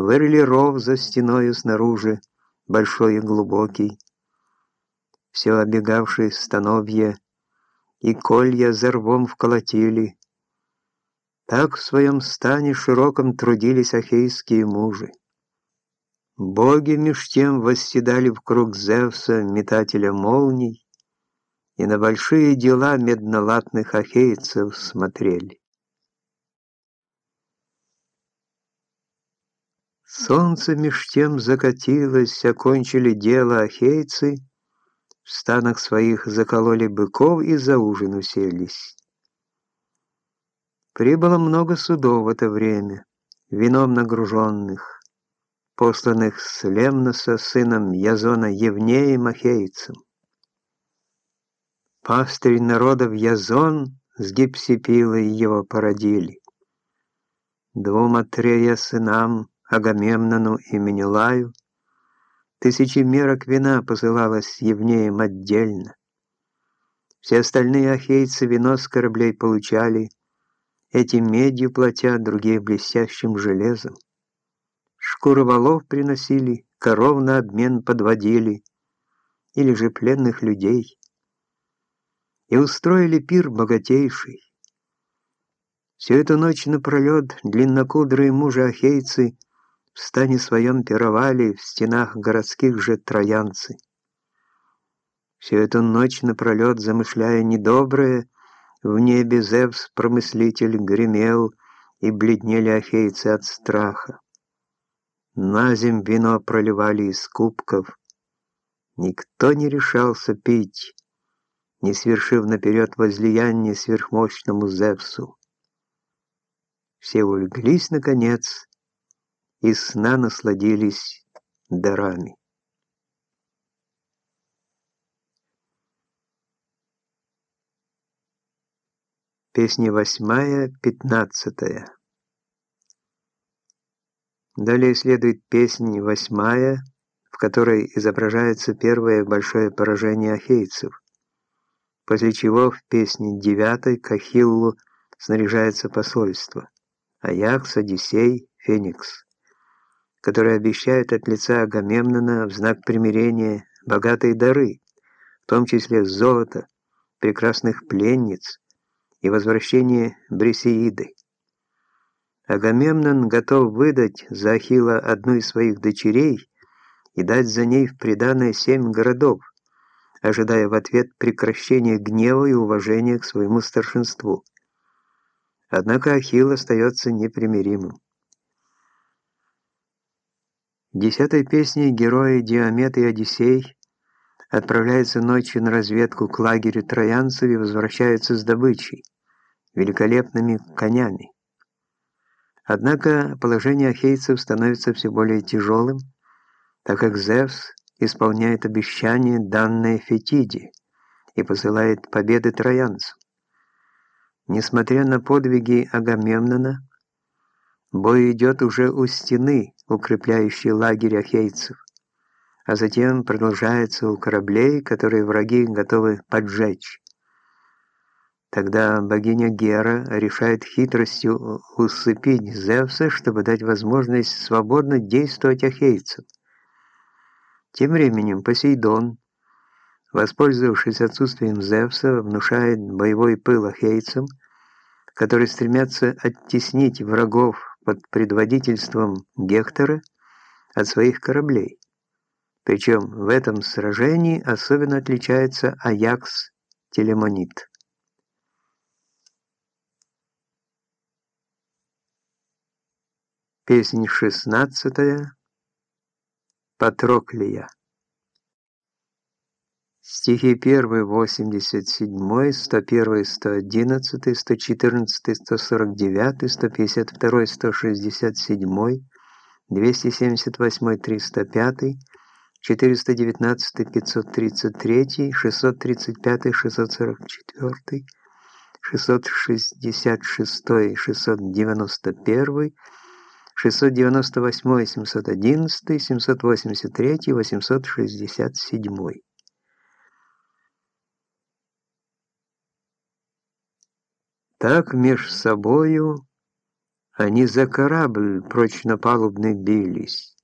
Вырыли ров за стеною снаружи, большой и глубокий, все обегавшие становья, и колья за рвом вколотили. Так в своем стане широком трудились ахейские мужи. Боги меж тем восседали в круг Зевса, метателя молний, и на большие дела меднолатных ахейцев смотрели. Солнце меж тем закатилось, окончили дело ахейцы, в станах своих закололи быков и за ужин уселись. Прибыло много судов в это время, вином нагруженных, посланных с Лемноса сыном Язона Евнеем Ахейцем. Пастырь народов Язон с Гипсипилой его породили. Двум Атрея сынам Агамемнону и Менелаю, тысячи мерок вина посылалось Евнеем отдельно. Все остальные ахейцы вино с кораблей получали, эти медью платя, другие блестящим железом. Шкуры волов приносили, коров на обмен подводили, или же пленных людей. И устроили пир богатейший. Всю эту ночь напролет длиннокудрые мужи-ахейцы в стане своем пировали в стенах городских же троянцы. Всю эту ночь напролет, замышляя недоброе, в небе Зевс, промыслитель, гремел, и бледнели ахейцы от страха. На земь вино проливали из кубков. Никто не решался пить, не свершив наперед возлияние сверхмощному Зевсу. Все улеглись, наконец, и сна насладились дарами. Песня восьмая, пятнадцатая. Далее следует песня восьмая, в которой изображается первое большое поражение ахейцев, после чего в песне девятой к Ахиллу снаряжается посольство Аякс, Одиссей, Феникс которые обещают от лица Агамемнона в знак примирения богатые дары, в том числе золото, прекрасных пленниц и возвращение Брисеиды. Агамемнон готов выдать за Ахилла одну из своих дочерей и дать за ней в приданое семь городов, ожидая в ответ прекращения гнева и уважения к своему старшинству. Однако Ахилл остается непримиримым. Десятой песне герои Диамет и Одиссей отправляются ночью на разведку к лагерю троянцев и возвращаются с добычей, великолепными конями. Однако положение ахейцев становится все более тяжелым, так как Зевс исполняет обещание, данное Фетиде, и посылает победы троянцам. Несмотря на подвиги Агамемнона, бой идет уже у стены, укрепляющий лагерь ахейцев, а затем продолжается у кораблей, которые враги готовы поджечь. Тогда богиня Гера решает хитростью усыпить Зевса, чтобы дать возможность свободно действовать ахейцам. Тем временем Посейдон, воспользовавшись отсутствием Зевса, внушает боевой пыл ахейцам, которые стремятся оттеснить врагов под предводительством Гектора от своих кораблей. Причем в этом сражении особенно отличается Аякс Телемонит. Песнь шестнадцатая. Патроклия. Стихи 1, 87, 101, 111, 114, 149, 152, 167, 278, 305, 419, 533, 635, 644, 666, 691, 698, 711, 783, 867. Так меж собою Они за корабль прочно палубный бились.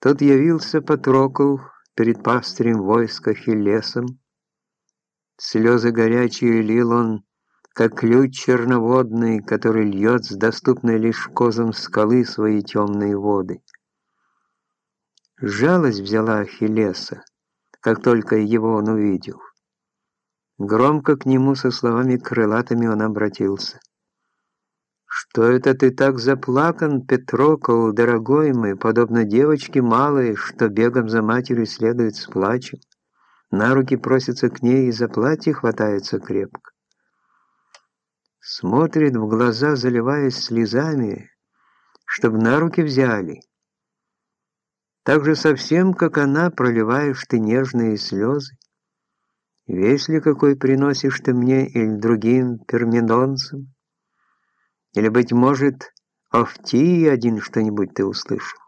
Тот явился Патрокл перед пастырем войска Хиллесом. Слезы горячие лил он, как ключ черноводный, который льет с доступной лишь козам скалы свои темные воды. Жалость взяла Ахиллеса, как только его он увидел. Громко к нему со словами крылатыми он обратился. «Что это ты так заплакан, Петрокол, дорогой мой, подобно девочке малой, что бегом за матерью следует с плачем? На руки просится к ней и за платье хватается крепко. Смотрит в глаза, заливаясь слезами, чтоб на руки взяли. Так же совсем, как она, проливаешь ты нежные слезы. Весь ли какой приносишь ты мне или другим перминонцам? Или, быть может, Офтии один что-нибудь ты услышал?